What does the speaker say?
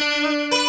Música